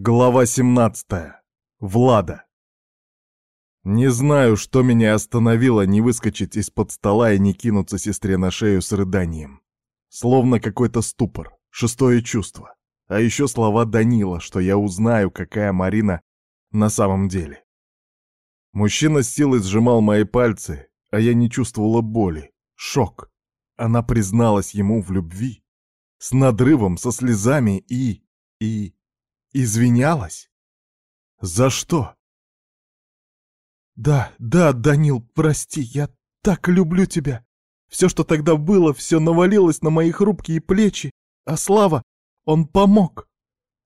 Глава 17. Влада. Не знаю, что меня остановило не выскочить из-под стола и не кинуться сестре на шею с рыданием. Словно какой-то ступор, шестое чувство. А еще слова Данила, что я узнаю, какая Марина на самом деле. Мужчина с силой сжимал мои пальцы, а я не чувствовала боли. Шок. Она призналась ему в любви. С надрывом, со слезами и... и... Извинялась? За что? Да, да, Данил, прости, я так люблю тебя. Все, что тогда было, все навалилось на мои хрупкие плечи, а Слава, он помог.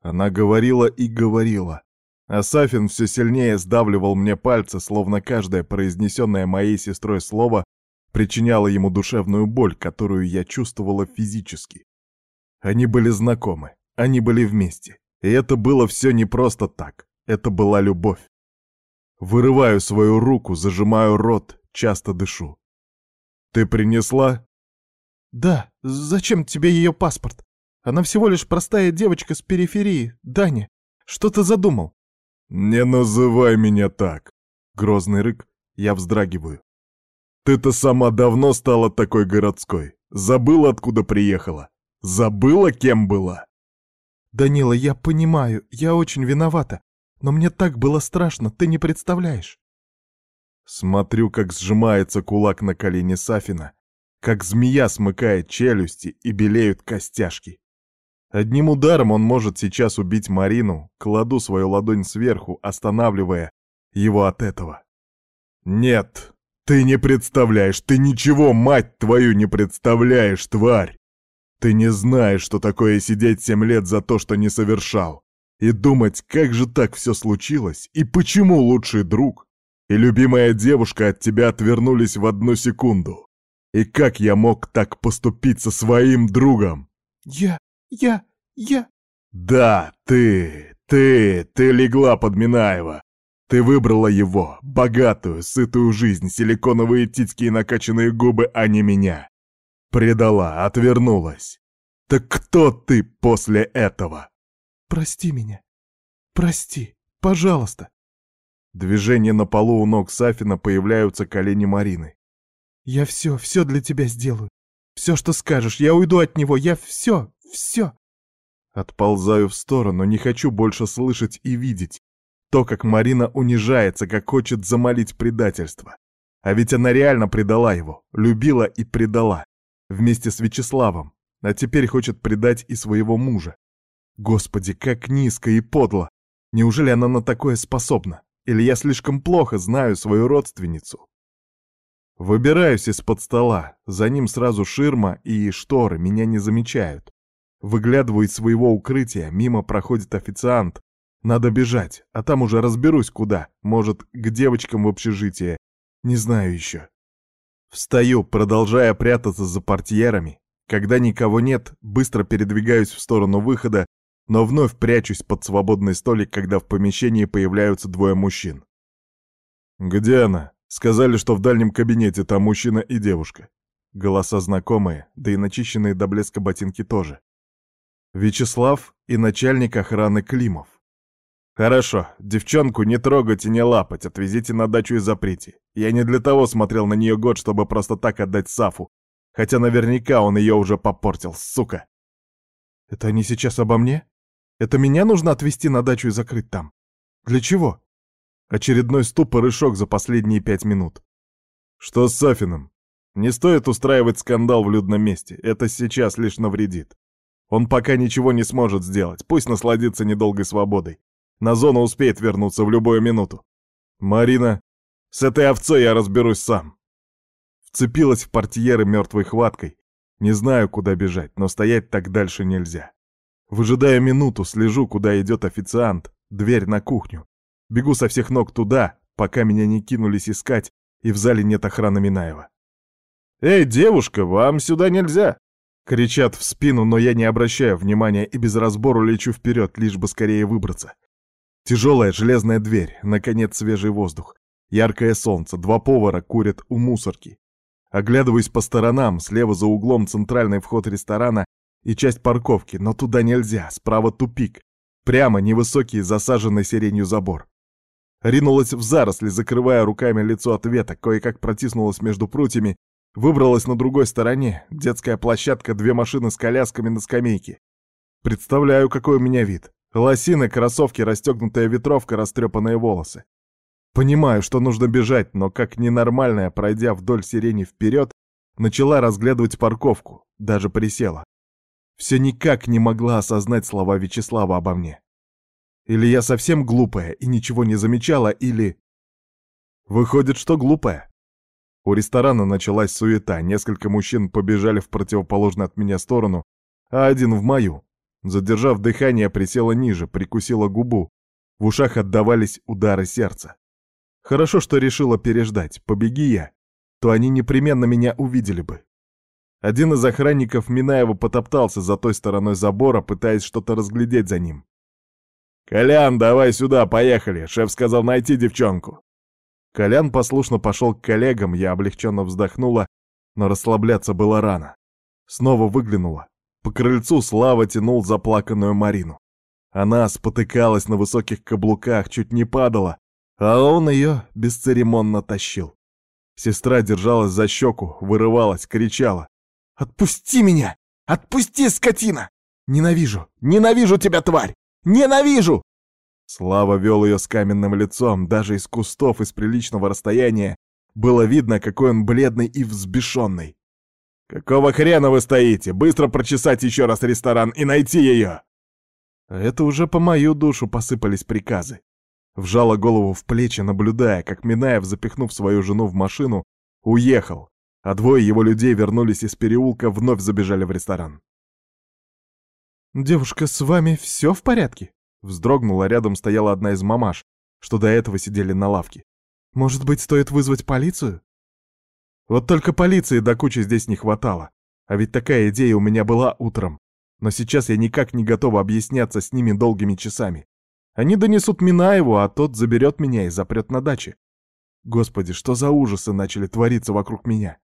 Она говорила и говорила. А Сафин все сильнее сдавливал мне пальцы, словно каждое произнесенное моей сестрой слово причиняло ему душевную боль, которую я чувствовала физически. Они были знакомы, они были вместе. И это было все не просто так. Это была любовь. Вырываю свою руку, зажимаю рот, часто дышу. «Ты принесла?» «Да. Зачем тебе ее паспорт? Она всего лишь простая девочка с периферии. Даня, что ты задумал?» «Не называй меня так!» Грозный рык, я вздрагиваю. «Ты-то сама давно стала такой городской. Забыла, откуда приехала. Забыла, кем была?» «Данила, я понимаю, я очень виновата, но мне так было страшно, ты не представляешь». Смотрю, как сжимается кулак на колене Сафина, как змея смыкает челюсти и белеют костяшки. Одним ударом он может сейчас убить Марину, кладу свою ладонь сверху, останавливая его от этого. «Нет, ты не представляешь, ты ничего, мать твою, не представляешь, тварь! Ты не знаешь, что такое сидеть семь лет за то, что не совершал. И думать, как же так все случилось, и почему лучший друг и любимая девушка от тебя отвернулись в одну секунду. И как я мог так поступить со своим другом? Я, я, я... Да, ты, ты, ты легла под Минаева. Ты выбрала его, богатую, сытую жизнь, силиконовые титьки и накачанные губы, а не меня. Предала, отвернулась. Так кто ты после этого? Прости меня. Прости, пожалуйста. Движение на полу у ног Сафина появляются колени Марины. Я все, все для тебя сделаю. Все, что скажешь, я уйду от него, я все, все. Отползаю в сторону, не хочу больше слышать и видеть. То, как Марина унижается, как хочет замолить предательство. А ведь она реально предала его, любила и предала вместе с Вячеславом, а теперь хочет предать и своего мужа. Господи, как низко и подло! Неужели она на такое способна? Или я слишком плохо знаю свою родственницу? Выбираюсь из-под стола, за ним сразу ширма и шторы, меня не замечают. Выглядываю из своего укрытия, мимо проходит официант. Надо бежать, а там уже разберусь куда, может, к девочкам в общежитие. Не знаю еще. Встаю, продолжая прятаться за портьерами. Когда никого нет, быстро передвигаюсь в сторону выхода, но вновь прячусь под свободный столик, когда в помещении появляются двое мужчин. «Где она?» Сказали, что в дальнем кабинете там мужчина и девушка. Голоса знакомые, да и начищенные до блеска ботинки тоже. Вячеслав и начальник охраны Климов. «Хорошо, девчонку не трогать и не лапать, отвезите на дачу и заприте. Я не для того смотрел на нее год, чтобы просто так отдать Сафу. Хотя наверняка он ее уже попортил, сука». «Это они сейчас обо мне? Это меня нужно отвезти на дачу и закрыть там? Для чего?» Очередной ступор и шок за последние пять минут. «Что с Сафиным? Не стоит устраивать скандал в людном месте, это сейчас лишь навредит. Он пока ничего не сможет сделать, пусть насладится недолгой свободой. На зону успеет вернуться в любую минуту. Марина, с этой овцой я разберусь сам. Вцепилась в портьеры мертвой хваткой. Не знаю, куда бежать, но стоять так дальше нельзя. Выжидая минуту, слежу, куда идет официант, дверь на кухню. Бегу со всех ног туда, пока меня не кинулись искать, и в зале нет охраны Минаева. «Эй, девушка, вам сюда нельзя!» Кричат в спину, но я не обращаю внимания и без разбору лечу вперед, лишь бы скорее выбраться. Тяжелая железная дверь, наконец свежий воздух. Яркое солнце, два повара курят у мусорки. Оглядываюсь по сторонам, слева за углом центральный вход ресторана и часть парковки, но туда нельзя, справа тупик. Прямо невысокий засаженный сиренью забор. Ринулась в заросли, закрывая руками лицо от веток, кое-как протиснулась между прутьями, выбралась на другой стороне, детская площадка, две машины с колясками на скамейке. Представляю, какой у меня вид. Лосины, кроссовки, расстегнутая ветровка, растрепанные волосы. Понимаю, что нужно бежать, но как ненормальная, пройдя вдоль сирени вперед, начала разглядывать парковку, даже присела. Все никак не могла осознать слова Вячеслава обо мне. Или я совсем глупая и ничего не замечала, или... Выходит, что глупая. У ресторана началась суета, несколько мужчин побежали в противоположную от меня сторону, а один в мою. Задержав дыхание, присела ниже, прикусила губу. В ушах отдавались удары сердца. Хорошо, что решила переждать. Побеги я, то они непременно меня увидели бы. Один из охранников Минаева потоптался за той стороной забора, пытаясь что-то разглядеть за ним. «Колян, давай сюда, поехали!» — шеф сказал найти девчонку. Колян послушно пошел к коллегам, я облегченно вздохнула, но расслабляться было рано. Снова выглянула. По крыльцу Слава тянул заплаканную Марину. Она спотыкалась на высоких каблуках, чуть не падала, а он ее бесцеремонно тащил. Сестра держалась за щеку, вырывалась, кричала. «Отпусти меня! Отпусти, скотина! Ненавижу! Ненавижу тебя, тварь! Ненавижу!» Слава вел ее с каменным лицом, даже из кустов, из приличного расстояния. Было видно, какой он бледный и взбешенный. «Какого хрена вы стоите? Быстро прочесать еще раз ресторан и найти ее!» Это уже по мою душу посыпались приказы. Вжала голову в плечи, наблюдая, как Минаев, запихнув свою жену в машину, уехал, а двое его людей вернулись из переулка, вновь забежали в ресторан. «Девушка, с вами все в порядке?» Вздрогнула, рядом стояла одна из мамаш, что до этого сидели на лавке. «Может быть, стоит вызвать полицию?» Вот только полиции до кучи здесь не хватало. А ведь такая идея у меня была утром. Но сейчас я никак не готова объясняться с ними долгими часами. Они донесут Минаеву, а тот заберет меня и запрет на даче. Господи, что за ужасы начали твориться вокруг меня?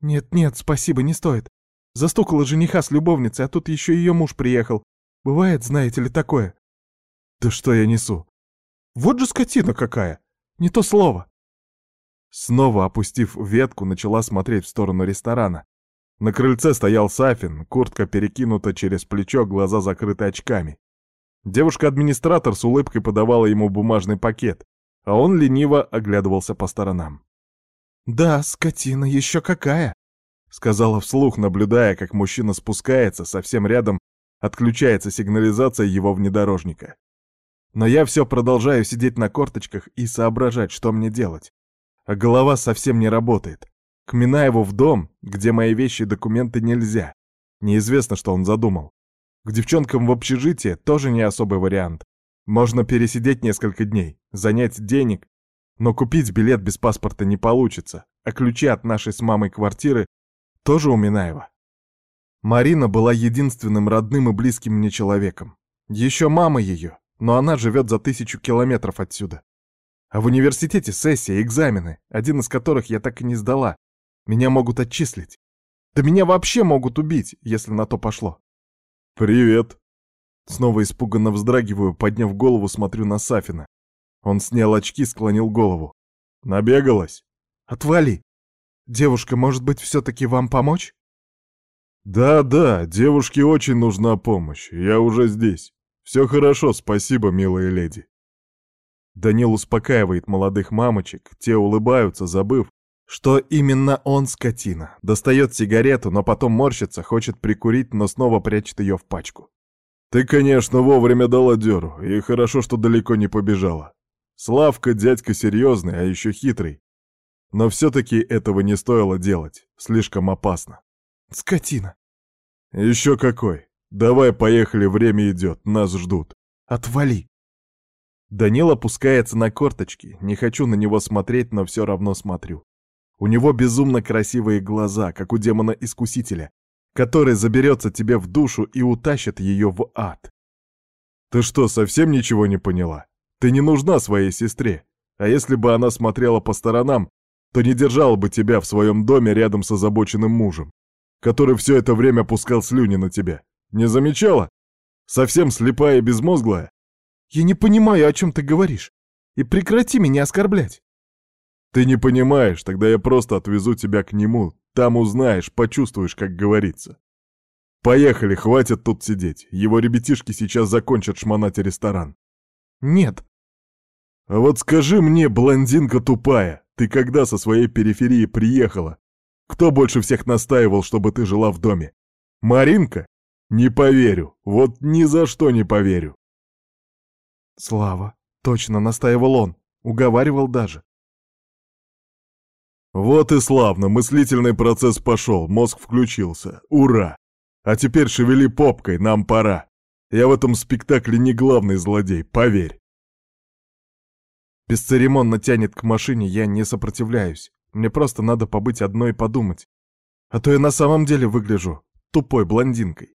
Нет-нет, спасибо, не стоит. Застукала жениха с любовницей, а тут еще ее муж приехал. Бывает, знаете ли, такое. Да что я несу? Вот же скотина какая! Не то слово. Снова опустив ветку, начала смотреть в сторону ресторана. На крыльце стоял Сафин, куртка перекинута через плечо, глаза закрыты очками. Девушка-администратор с улыбкой подавала ему бумажный пакет, а он лениво оглядывался по сторонам. «Да, скотина, еще какая!» — сказала вслух, наблюдая, как мужчина спускается, совсем рядом отключается сигнализация его внедорожника. Но я все продолжаю сидеть на корточках и соображать, что мне делать. А голова совсем не работает. К Минаеву в дом, где мои вещи и документы нельзя. Неизвестно, что он задумал. К девчонкам в общежитие тоже не особый вариант. Можно пересидеть несколько дней, занять денег, но купить билет без паспорта не получится, а ключи от нашей с мамой квартиры тоже у Минаева. Марина была единственным родным и близким мне человеком. Еще мама ее, но она живет за тысячу километров отсюда. А в университете сессия, экзамены, один из которых я так и не сдала. Меня могут отчислить. Да меня вообще могут убить, если на то пошло. «Привет!» Снова испуганно вздрагиваю, подняв голову, смотрю на Сафина. Он снял очки, склонил голову. «Набегалась?» «Отвали! Девушка, может быть, все-таки вам помочь?» «Да-да, девушке очень нужна помощь. Я уже здесь. Все хорошо, спасибо, милая леди». Данил успокаивает молодых мамочек, те улыбаются, забыв, что именно он скотина. Достает сигарету, но потом морщится, хочет прикурить, но снова прячет ее в пачку. «Ты, конечно, вовремя дала дёру, и хорошо, что далеко не побежала. Славка дядька серьезный, а еще хитрый. Но все-таки этого не стоило делать, слишком опасно. Скотина!» «Еще какой! Давай, поехали, время идет, нас ждут». «Отвали!» Данил опускается на корточки, не хочу на него смотреть, но все равно смотрю. У него безумно красивые глаза, как у демона-искусителя, который заберется тебе в душу и утащит ее в ад. Ты что, совсем ничего не поняла? Ты не нужна своей сестре. А если бы она смотрела по сторонам, то не держала бы тебя в своем доме рядом с озабоченным мужем, который все это время пускал слюни на тебя. Не замечала? Совсем слепая и безмозглая? Я не понимаю, о чем ты говоришь. И прекрати меня оскорблять. Ты не понимаешь, тогда я просто отвезу тебя к нему. Там узнаешь, почувствуешь, как говорится. Поехали, хватит тут сидеть. Его ребятишки сейчас закончат шмонать ресторан. Нет. А вот скажи мне, блондинка тупая, ты когда со своей периферии приехала? Кто больше всех настаивал, чтобы ты жила в доме? Маринка? Не поверю. Вот ни за что не поверю. Слава. Точно, настаивал он. Уговаривал даже. Вот и славно, мыслительный процесс пошел, мозг включился. Ура! А теперь шевели попкой, нам пора. Я в этом спектакле не главный злодей, поверь. Бесцеремонно тянет к машине, я не сопротивляюсь. Мне просто надо побыть одной и подумать. А то я на самом деле выгляжу тупой блондинкой.